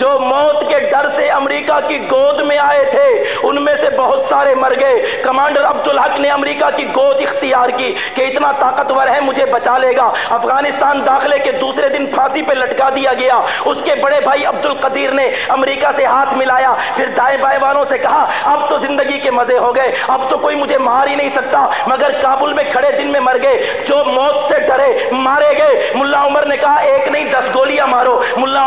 जो मौत के डर से अमेरिका की गोद में आए थे, उनमें से बहुत सारे मर गए। कमांडर अब्दुल हक ने अमेरिका की गोद इख्तियार की कि इतना ताकतवर है, मुझे बचा लेगा। अफ़गानिस्तान दाखिले के दूसरे दिन फांसी पे लटका दिया गया। उसके बड़े भाई अब्दुल कदीर ने अमेरिका से हाथ मिलाया। फिर दाएँ बाएँ वालों से कहा, अब तो ज़िंदगी के मज़े हो गए। अब तो कोई मुझे मार ही नहीं सकता। मगर काबुल में खड़े दिन में मर गए। जो मौत से डरे, मारे गए। मुल्ला उमर ने कहा, एक नहीं, दस गोलियाँ मारो। मुल्ला